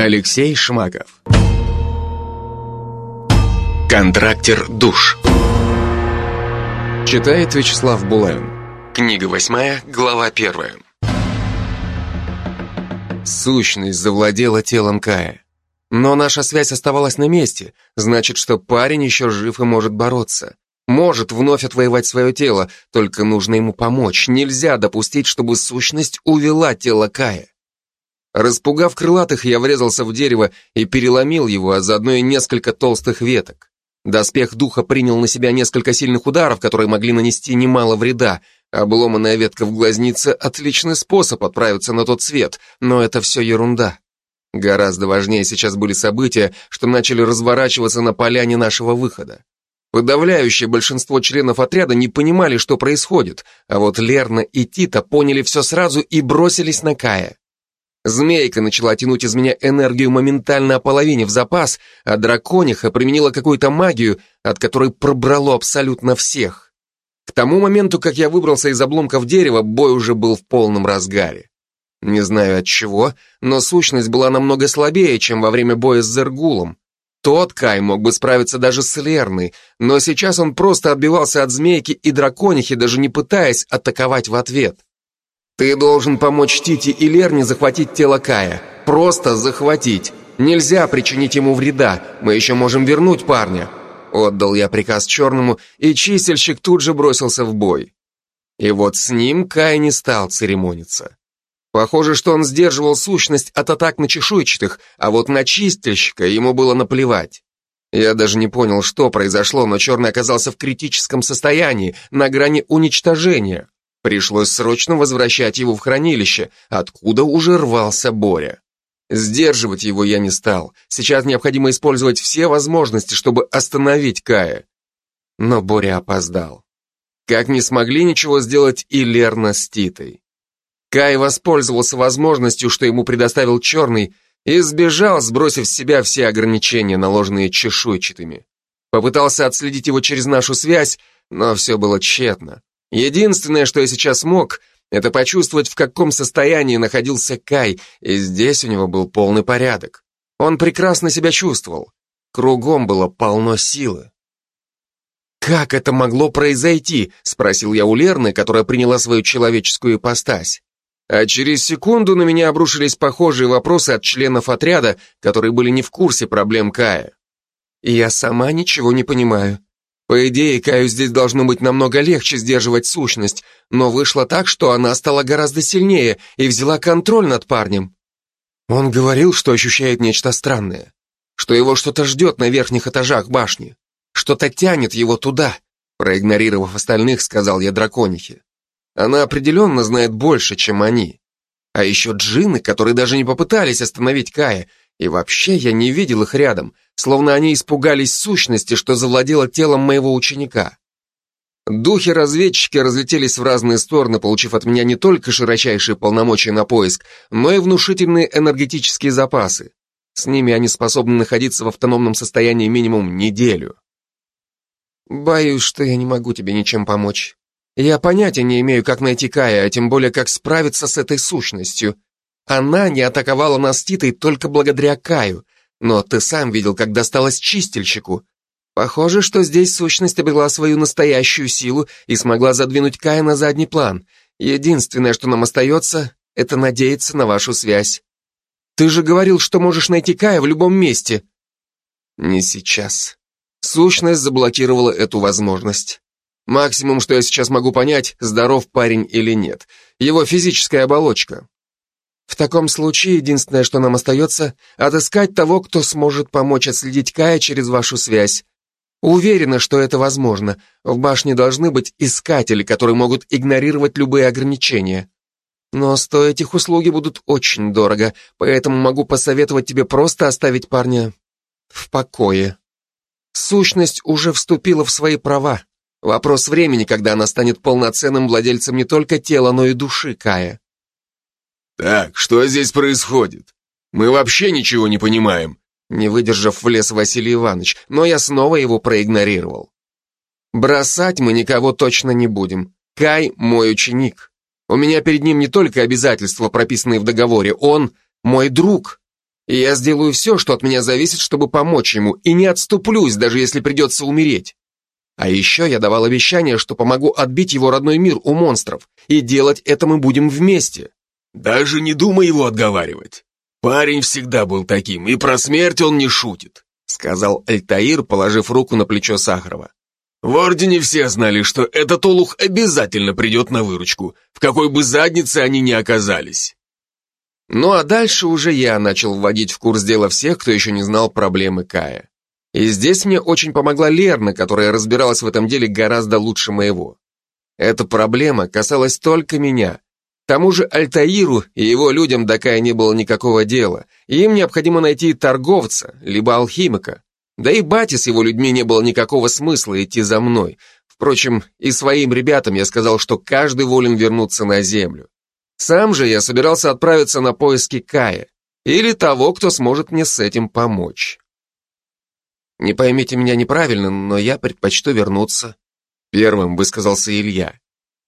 Алексей Шмаков. Контрактер душ. Читает Вячеслав Булавин. Книга восьмая, глава первая. Сущность завладела телом Кая. Но наша связь оставалась на месте, значит, что парень еще жив и может бороться. Может вновь отвоевать свое тело, только нужно ему помочь. Нельзя допустить, чтобы сущность увела тело Кая. Распугав крылатых, я врезался в дерево и переломил его, а заодно и несколько толстых веток. Доспех духа принял на себя несколько сильных ударов, которые могли нанести немало вреда. Обломанная ветка в глазнице – отличный способ отправиться на тот свет, но это все ерунда. Гораздо важнее сейчас были события, что начали разворачиваться на поляне нашего выхода. Подавляющее большинство членов отряда не понимали, что происходит, а вот Лерна и Тита поняли все сразу и бросились на Кая. Змейка начала тянуть из меня энергию моментально ополовинив запас, а дракониха применила какую-то магию, от которой пробрало абсолютно всех. К тому моменту, как я выбрался из обломков дерева, бой уже был в полном разгаре. Не знаю от чего, но сущность была намного слабее, чем во время боя с Зергулом. Тот Кай мог бы справиться даже с Лерной, но сейчас он просто отбивался от змейки и драконихи, даже не пытаясь атаковать в ответ. Ты должен помочь Тити и Лерне захватить тело Кая. Просто захватить. Нельзя причинить ему вреда. Мы еще можем вернуть парня. Отдал я приказ Черному, и чистильщик тут же бросился в бой. И вот с ним Кай не стал церемониться. Похоже, что он сдерживал сущность от атак на чешуйчатых, а вот на чистильщика ему было наплевать. Я даже не понял, что произошло, но Черный оказался в критическом состоянии, на грани уничтожения. Пришлось срочно возвращать его в хранилище, откуда уже рвался Боря. Сдерживать его я не стал. Сейчас необходимо использовать все возможности, чтобы остановить Кая. Но Боря опоздал. Как не смогли ничего сделать и Лерна с Титой. Кай воспользовался возможностью, что ему предоставил Черный, и сбежал, сбросив с себя все ограничения, наложенные чешуйчатыми. Попытался отследить его через нашу связь, но все было тщетно. Единственное, что я сейчас мог, это почувствовать, в каком состоянии находился Кай, и здесь у него был полный порядок. Он прекрасно себя чувствовал. Кругом было полно силы. «Как это могло произойти?» — спросил я у Лерны, которая приняла свою человеческую ипостась. А через секунду на меня обрушились похожие вопросы от членов отряда, которые были не в курсе проблем Кая. Я сама ничего не понимаю. По идее, Каю здесь должно быть намного легче сдерживать сущность, но вышло так, что она стала гораздо сильнее и взяла контроль над парнем. Он говорил, что ощущает нечто странное, что его что-то ждет на верхних этажах башни, что-то тянет его туда, проигнорировав остальных, сказал я драконихе. Она определенно знает больше, чем они. А еще джинны, которые даже не попытались остановить Кая, и вообще я не видел их рядом, словно они испугались сущности, что завладела телом моего ученика. Духи-разведчики разлетелись в разные стороны, получив от меня не только широчайшие полномочия на поиск, но и внушительные энергетические запасы. С ними они способны находиться в автономном состоянии минимум неделю. Боюсь, что я не могу тебе ничем помочь. Я понятия не имею, как найти Кая, а тем более, как справиться с этой сущностью. Она не атаковала нас Титой только благодаря Каю, но ты сам видел, как досталось чистильщику. Похоже, что здесь сущность обрела свою настоящую силу и смогла задвинуть Кая на задний план. Единственное, что нам остается, это надеяться на вашу связь. Ты же говорил, что можешь найти Кая в любом месте. Не сейчас. Сущность заблокировала эту возможность. Максимум, что я сейчас могу понять, здоров парень или нет. Его физическая оболочка. В таком случае единственное, что нам остается, отыскать того, кто сможет помочь отследить Кая через вашу связь. Уверена, что это возможно. В башне должны быть искатели, которые могут игнорировать любые ограничения. Но стоить их услуги будут очень дорого, поэтому могу посоветовать тебе просто оставить парня в покое. Сущность уже вступила в свои права. Вопрос времени, когда она станет полноценным владельцем не только тела, но и души Кая. «Так, что здесь происходит? Мы вообще ничего не понимаем», не выдержав, влез Василий Иванович, но я снова его проигнорировал. «Бросать мы никого точно не будем. Кай – мой ученик. У меня перед ним не только обязательства, прописанные в договоре, он – мой друг. И я сделаю все, что от меня зависит, чтобы помочь ему, и не отступлюсь, даже если придется умереть. А еще я давал обещание, что помогу отбить его родной мир у монстров, и делать это мы будем вместе. Даже не думай его отговаривать. Парень всегда был таким, и про смерть он не шутит, сказал Альтаир, положив руку на плечо Сахарова. В Ордене все знали, что этот олух обязательно придет на выручку, в какой бы заднице они ни оказались. Ну а дальше уже я начал вводить в курс дела всех, кто еще не знал проблемы Кая. И здесь мне очень помогла Лерна, которая разбиралась в этом деле гораздо лучше моего. Эта проблема касалась только меня. Тому же Альтаиру и его людям до Кая не было никакого дела, им необходимо найти торговца, либо алхимика. Да и бате с его людьми не было никакого смысла идти за мной. Впрочем, и своим ребятам я сказал, что каждый волен вернуться на землю. Сам же я собирался отправиться на поиски Кая или того, кто сможет мне с этим помочь. Не поймите меня неправильно, но я предпочту вернуться. Первым высказался Илья.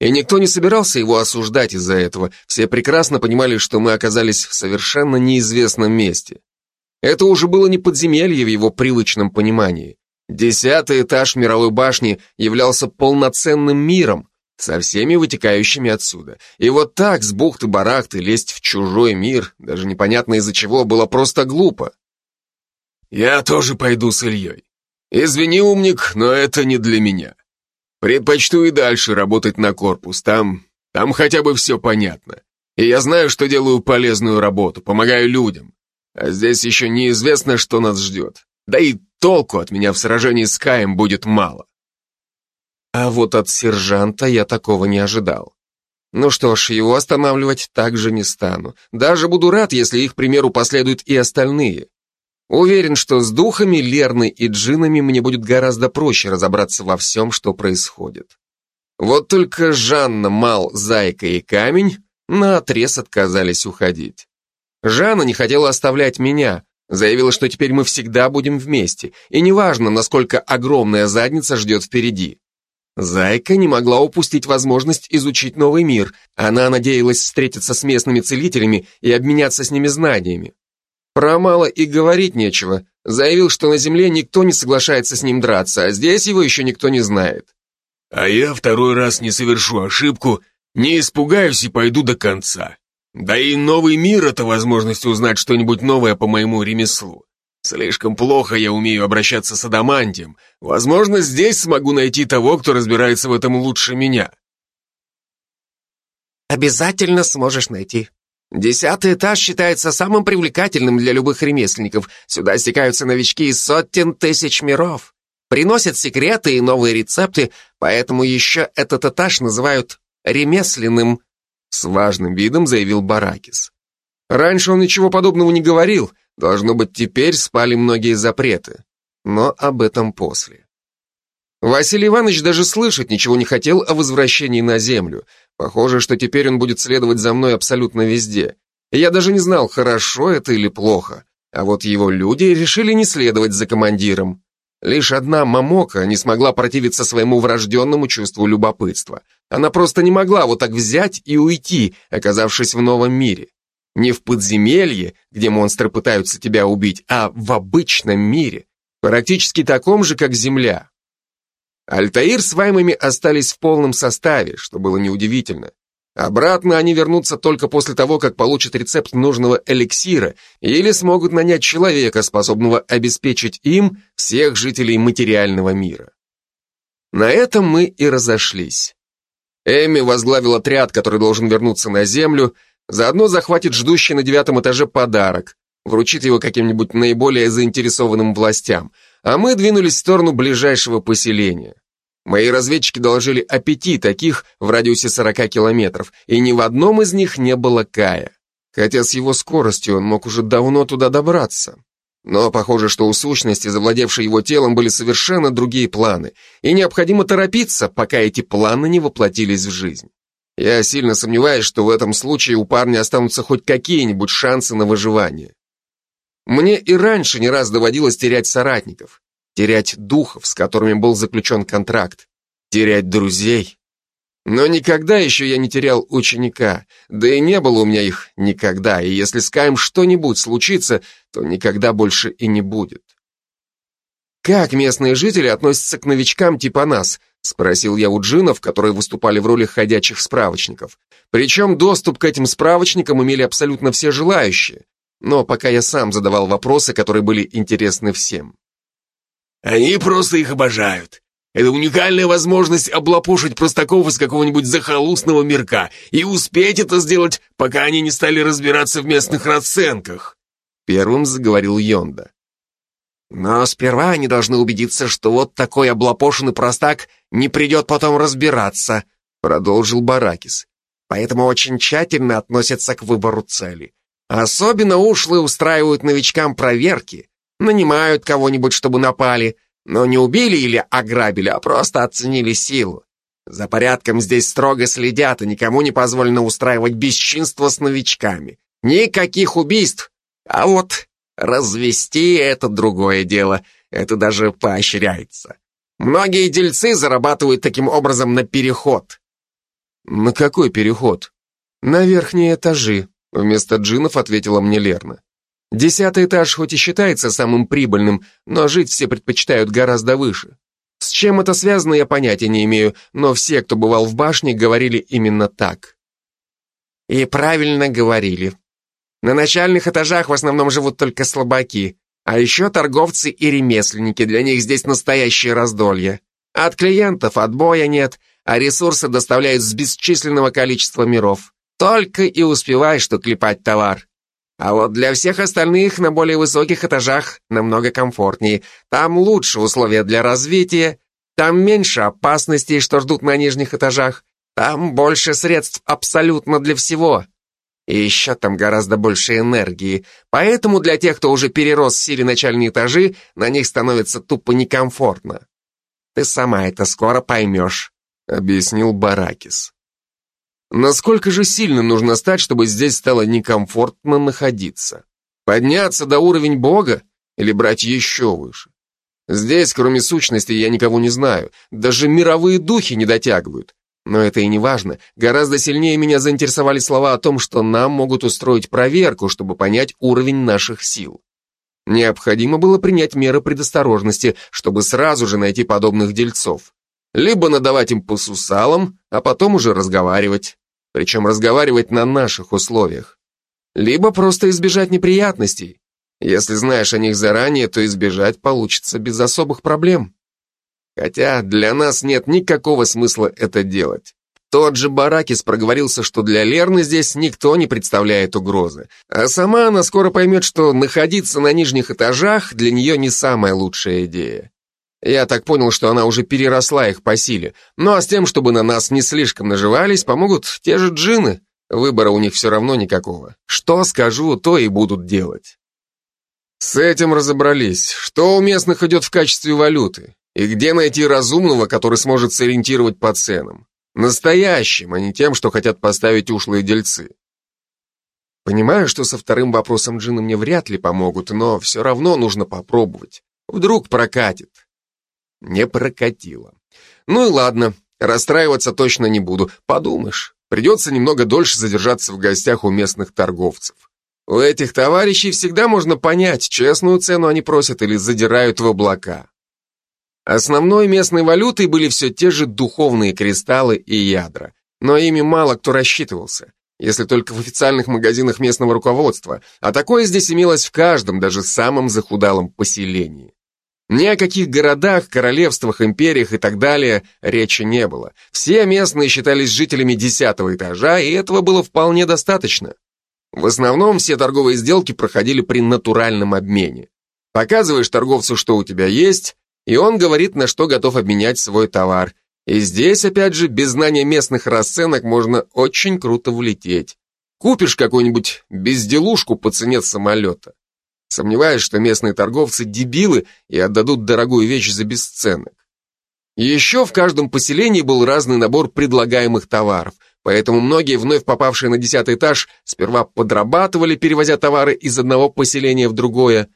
И никто не собирался его осуждать из-за этого. Все прекрасно понимали, что мы оказались в совершенно неизвестном месте. Это уже было не подземелье в его привычном понимании. Десятый этаж мировой башни являлся полноценным миром, со всеми вытекающими отсюда. И вот так с бухты-барахты лезть в чужой мир, даже непонятно из-за чего, было просто глупо. «Я тоже пойду с Ильей. Извини, умник, но это не для меня. Предпочту и дальше работать на корпус, там, там хотя бы все понятно. И я знаю, что делаю полезную работу, помогаю людям. А здесь еще неизвестно, что нас ждет. Да и толку от меня в сражении с Каем будет мало. А вот от сержанта я такого не ожидал. Ну что ж, его останавливать также не стану. Даже буду рад, если их примеру последуют и остальные. Уверен, что с духами, Лерной и джинами мне будет гораздо проще разобраться во всем, что происходит. Вот только Жанна, Мал, Зайка и Камень наотрез отказались уходить. Жанна не хотела оставлять меня, заявила, что теперь мы всегда будем вместе, и неважно, насколько огромная задница ждет впереди. Зайка не могла упустить возможность изучить новый мир. Она надеялась встретиться с местными целителями и обменяться с ними знаниями. Про Мало и говорить нечего. Заявил, что на Земле никто не соглашается с ним драться, а здесь его еще никто не знает. А я второй раз не совершу ошибку, не испугаюсь и пойду до конца. Да и новый мир — это возможность узнать что-нибудь новое по моему ремеслу. Слишком плохо я умею обращаться с адамантием. Возможно, здесь смогу найти того, кто разбирается в этом лучше меня. Обязательно сможешь найти. Десятый этаж считается самым привлекательным для любых ремесленников. Сюда стекаются новички из сотен тысяч миров. Приносят секреты и новые рецепты, поэтому еще этот этаж называют ремесленным. С важным видом заявил Баракис. Раньше он ничего подобного не говорил, Должно быть, теперь спали многие запреты. Но об этом после. Василий Иванович даже слышать ничего не хотел о возвращении на землю. Похоже, что теперь он будет следовать за мной абсолютно везде. И я даже не знал, хорошо это или плохо. А вот его люди решили не следовать за командиром. Лишь одна Мамока не смогла противиться своему врожденному чувству любопытства. Она просто не могла вот так взять и уйти, оказавшись в новом мире. Не в подземелье, где монстры пытаются тебя убить, а в обычном мире, практически таком же, как Земля. Альтаир с Ваймами остались в полном составе, что было неудивительно. Обратно они вернутся только после того, как получат рецепт нужного эликсира или смогут нанять человека, способного обеспечить им всех жителей материального мира. На этом мы и разошлись. Эми возглавил отряд, который должен вернуться на Землю, Заодно захватит ждущий на девятом этаже подарок, вручит его каким-нибудь наиболее заинтересованным властям, а мы двинулись в сторону ближайшего поселения. Мои разведчики доложили о пяти таких в радиусе 40 километров, и ни в одном из них не было Кая. Хотя с его скоростью он мог уже давно туда добраться. Но похоже, что у сущности, завладевшей его телом, были совершенно другие планы, и необходимо торопиться, пока эти планы не воплотились в жизнь. Я сильно сомневаюсь, что в этом случае у парня останутся хоть какие-нибудь шансы на выживание. Мне и раньше не раз доводилось терять соратников, терять духов, с которыми был заключен контракт, терять друзей. Но никогда еще я не терял ученика, да и не было у меня их никогда, и если с Каем что-нибудь случится, то никогда больше и не будет. «Как местные жители относятся к новичкам типа нас?» — спросил я у джинов, которые выступали в роли ходячих справочников. Причем доступ к этим справочникам имели абсолютно все желающие. Но пока я сам задавал вопросы, которые были интересны всем. «Они просто их обожают. Это уникальная возможность облапошить простаков из какого-нибудь захолустного мирка и успеть это сделать, пока они не стали разбираться в местных расценках», — первым заговорил Йонда. Но сперва они должны убедиться, что вот такой облапошенный простак не придет потом разбираться, продолжил Баракис. Поэтому очень тщательно относятся к выбору цели. Особенно ушлые устраивают новичкам проверки, нанимают кого-нибудь, чтобы напали, но не убили или ограбили, а просто оценили силу. За порядком здесь строго следят, и никому не позволено устраивать бесчинство с новичками. Никаких убийств. А вот Развести — это другое дело, это даже поощряется. Многие дельцы зарабатывают таким образом на переход. На какой переход? На верхние этажи, вместо джинов ответила мне Лерна. Десятый этаж хоть и считается самым прибыльным, но жить все предпочитают гораздо выше. С чем это связано, я понятия не имею, но все, кто бывал в башне, говорили именно так. И правильно говорили. На начальных этажах в основном живут только слабаки, а еще торговцы и ремесленники, для них здесь настоящее раздолье. От клиентов отбоя нет, а ресурсы доставляют с бесчисленного количества миров. Только и успевай, что клепать товар. А вот для всех остальных на более высоких этажах намного комфортнее. Там лучше условия для развития, там меньше опасностей, что ждут на нижних этажах, там больше средств абсолютно для всего. И еще там гораздо больше энергии, поэтому для тех, кто уже перерос в силе начальные этажи, на них становится тупо некомфортно. Ты сама это скоро поймешь, объяснил Баракис. Насколько же сильно нужно стать, чтобы здесь стало некомфортно находиться? Подняться до уровня бога или брать еще выше? Здесь, кроме сущности, я никого не знаю. Даже мировые духи не дотягивают. Но это и не важно. Гораздо сильнее меня заинтересовали слова о том, что нам могут устроить проверку, чтобы понять уровень наших сил. Необходимо было принять меры предосторожности, чтобы сразу же найти подобных дельцов. Либо надавать им по сусалам, а потом уже разговаривать. Причем разговаривать на наших условиях. Либо просто избежать неприятностей. Если знаешь о них заранее, то избежать получится без особых проблем. Хотя для нас нет никакого смысла это делать. Тот же Баракис проговорился, что для Лерны здесь никто не представляет угрозы. А сама она скоро поймет, что находиться на нижних этажах для нее не самая лучшая идея. Я так понял, что она уже переросла их по силе. Ну а с тем, чтобы на нас не слишком наживались, помогут те же джины. Выбора у них все равно никакого. Что скажу, то и будут делать. С этим разобрались. Что у местных идет в качестве валюты? И где найти разумного, который сможет сориентировать по ценам? Настоящим, а не тем, что хотят поставить ушлые дельцы. Понимаю, что со вторым вопросом джины мне вряд ли помогут, но все равно нужно попробовать. Вдруг прокатит. Не прокатило. Ну и ладно, расстраиваться точно не буду. Подумаешь, придется немного дольше задержаться в гостях у местных торговцев. У этих товарищей всегда можно понять, честную цену они просят или задирают в облака. Основной местной валютой были все те же духовные кристаллы и ядра, но ими мало кто рассчитывался, если только в официальных магазинах местного руководства, а такое здесь имелось в каждом, даже самом захудалом поселении. Ни о каких городах, королевствах, империях и так далее речи не было. Все местные считались жителями десятого этажа, и этого было вполне достаточно. В основном все торговые сделки проходили при натуральном обмене. Показываешь торговцу, что у тебя есть, и он говорит, на что готов обменять свой товар. И здесь, опять же, без знания местных расценок можно очень круто влететь. Купишь какую-нибудь безделушку по цене самолета. Сомневаюсь, что местные торговцы дебилы и отдадут дорогую вещь за бесценок. Еще в каждом поселении был разный набор предлагаемых товаров, поэтому многие, вновь попавшие на десятый этаж, сперва подрабатывали, перевозя товары из одного поселения в другое,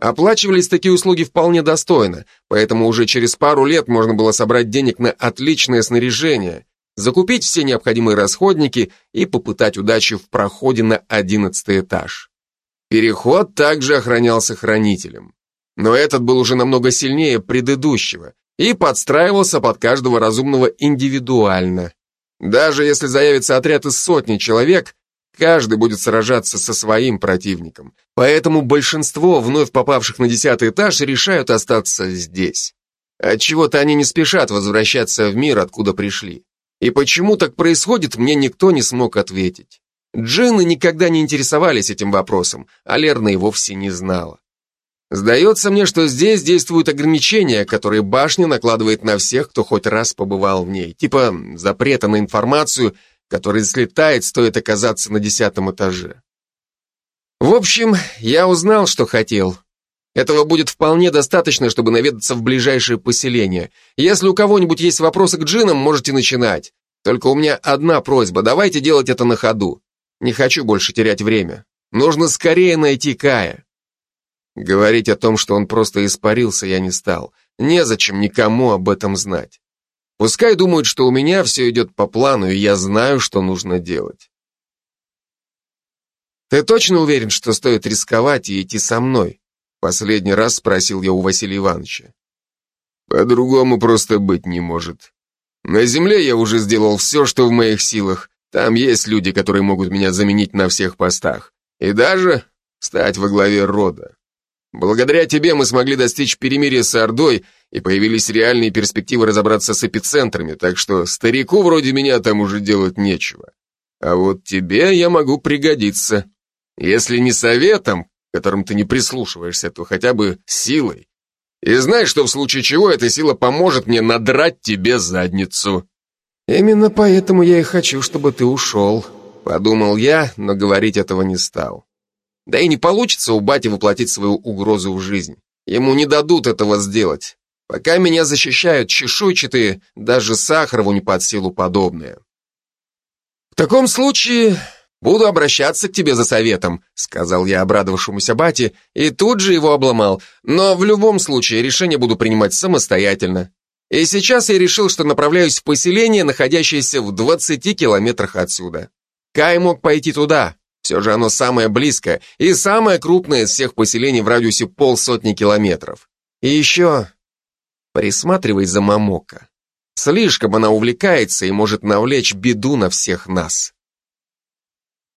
Оплачивались такие услуги вполне достойно, поэтому уже через пару лет можно было собрать денег на отличное снаряжение, закупить все необходимые расходники и попытать удачи в проходе на одиннадцатый этаж. Переход также охранялся хранителем. Но этот был уже намного сильнее предыдущего и подстраивался под каждого разумного индивидуально. Даже если заявится отряд из сотни человек, каждый будет сражаться со своим противником. Поэтому большинство вновь попавших на десятый этаж решают остаться здесь. Отчего-то они не спешат возвращаться в мир, откуда пришли. И почему так происходит, мне никто не смог ответить. Джинны никогда не интересовались этим вопросом, а Лерна и вовсе не знала. Сдается мне, что здесь действуют ограничения, которые башня накладывает на всех, кто хоть раз побывал в ней. Типа запрета на информацию, который слетает, стоит оказаться на десятом этаже. В общем, я узнал, что хотел. Этого будет вполне достаточно, чтобы наведаться в ближайшее поселение. Если у кого-нибудь есть вопросы к джинам, можете начинать. Только у меня одна просьба, давайте делать это на ходу. Не хочу больше терять время. Нужно скорее найти Кая. Говорить о том, что он просто испарился, я не стал. Незачем никому об этом знать. Пускай думают, что у меня все идет по плану, и я знаю, что нужно делать. «Ты точно уверен, что стоит рисковать и идти со мной?» Последний раз спросил я у Василия Ивановича. «По-другому просто быть не может. На земле я уже сделал все, что в моих силах. Там есть люди, которые могут меня заменить на всех постах. И даже стать во главе рода. Благодаря тебе мы смогли достичь перемирия с Ордой, и появились реальные перспективы разобраться с эпицентрами, так что старику вроде меня там уже делать нечего. А вот тебе я могу пригодиться. Если не советом, которым ты не прислушиваешься, то хотя бы силой. И знай, что в случае чего эта сила поможет мне надрать тебе задницу. Именно поэтому я и хочу, чтобы ты ушел, подумал я, но говорить этого не стал. Да и не получится у бати воплотить свою угрозу в жизнь. Ему не дадут этого сделать. Пока меня защищают чешуйчатые, даже Сахарову не под силу подобное. В таком случае буду обращаться к тебе за советом, сказал я обрадовавшемуся бате, и тут же его обломал. Но в любом случае решение буду принимать самостоятельно. И сейчас я решил, что направляюсь в поселение, находящееся в 20 километрах отсюда. Кай мог пойти туда, все же оно самое близкое и самое крупное из всех поселений в радиусе полсотни километров. И еще присматривай за Мамока. Слишком она увлекается и может навлечь беду на всех нас.